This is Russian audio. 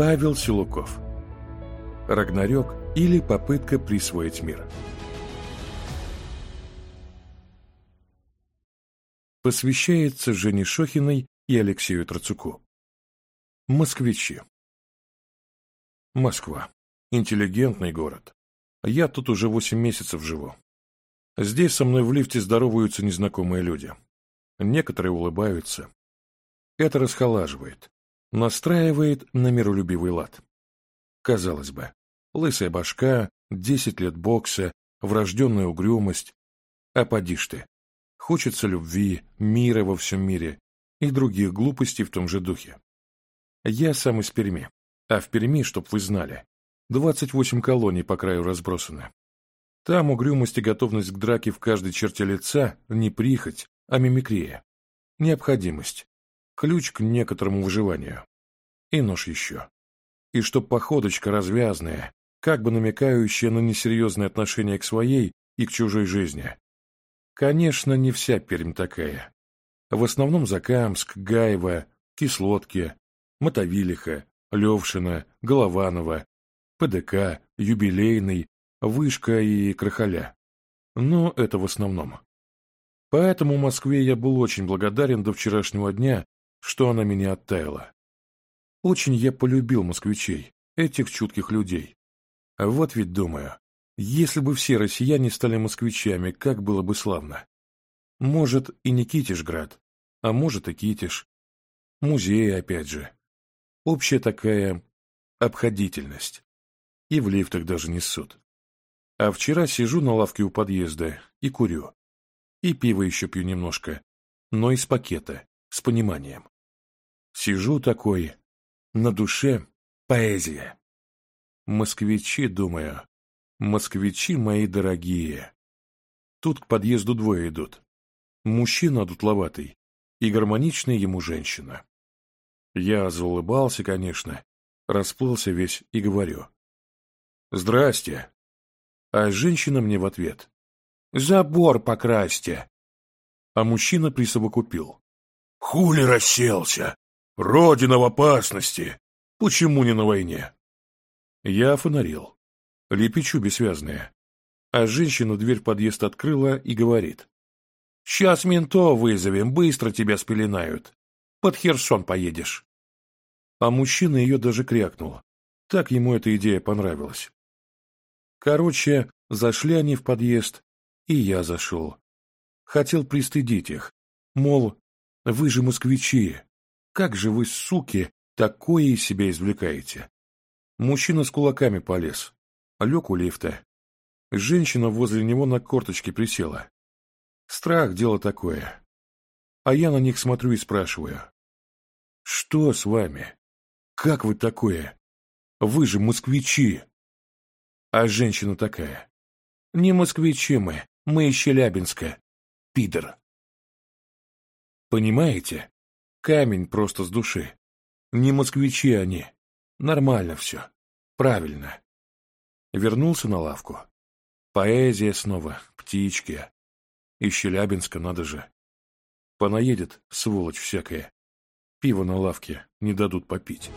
Павел Силуков. Рагнарёк или попытка присвоить мир. Посвящается Жене Шохиной и Алексею Троцуку. Москвичи. Москва. Интеллигентный город. Я тут уже восемь месяцев живу. Здесь со мной в лифте здороваются незнакомые люди. Некоторые улыбаются. Это расхолаживает настраивает на миролюбивый лад. Казалось бы, лысая башка, 10 лет бокса, врожденная угрюмость. А поди ж ты, хочется любви, мира во всем мире и других глупостей в том же духе. Я сам из Перми, а в Перми, чтоб вы знали, 28 колоний по краю разбросаны. Там угрюмость и готовность к драке в каждой черте лица не прихоть, а мимикрия. Необходимость, ключ к некоторому выживанию. И нож еще. И что походочка развязная, как бы намекающая на несерьезное отношение к своей и к чужой жизни. Конечно, не вся Пермь такая. В основном Закамск, Гаево, Кислотки, Мотовилиха, Левшина, Голованова, ПДК, Юбилейный, Вышка и Крахаля. Но это в основном. Поэтому в Москве я был очень благодарен до вчерашнего дня, что она меня оттаяла. Очень я полюбил москвичей, этих чутких людей. А вот ведь думаю, если бы все россияне стали москвичами, как было бы славно. Может, и не Китишград, а может и Китиш. Музеи, опять же. Общая такая обходительность. И в лифтах даже несут. А вчера сижу на лавке у подъезда и курю. И пиво еще пью немножко, но из пакета, с пониманием. Сижу такой, на душе поэзия. Москвичи, думаю, москвичи мои дорогие. Тут к подъезду двое идут. Мужчина дутловатый и гармоничная ему женщина. Я заулыбался, конечно, расплылся весь и говорю. «Здрасте!» А женщина мне в ответ. «Забор покрасьте!» А мужчина присовокупил. «Хули расселся! Родина в опасности! Почему не на войне?» Я фонарил. Лепечу бессвязные. А женщина дверь подъезд открыла и говорит. «Сейчас ментов вызовем, быстро тебя спеленают. Под Херсон поедешь». А мужчина ее даже крякнул. Так ему эта идея понравилась. Короче, зашли они в подъезд, и я зашел. Хотел пристыдить их. Мол, вы же москвичи, как же вы, суки, такое из себя извлекаете? Мужчина с кулаками полез. Лег у лифта. Женщина возле него на корточке присела. Страх — дело такое. А я на них смотрю и спрашиваю. Что с вами? Как вы такое? Вы же москвичи! А женщина такая. Не москвичи мы, мы из Челябинска. Пидор. Понимаете? Камень просто с души. Не москвичи они. Нормально все. Правильно. Вернулся на лавку. Поэзия снова, птички. Из Челябинска надо же. Понаедет, сволочь всякая. Пиво на лавке не дадут попить.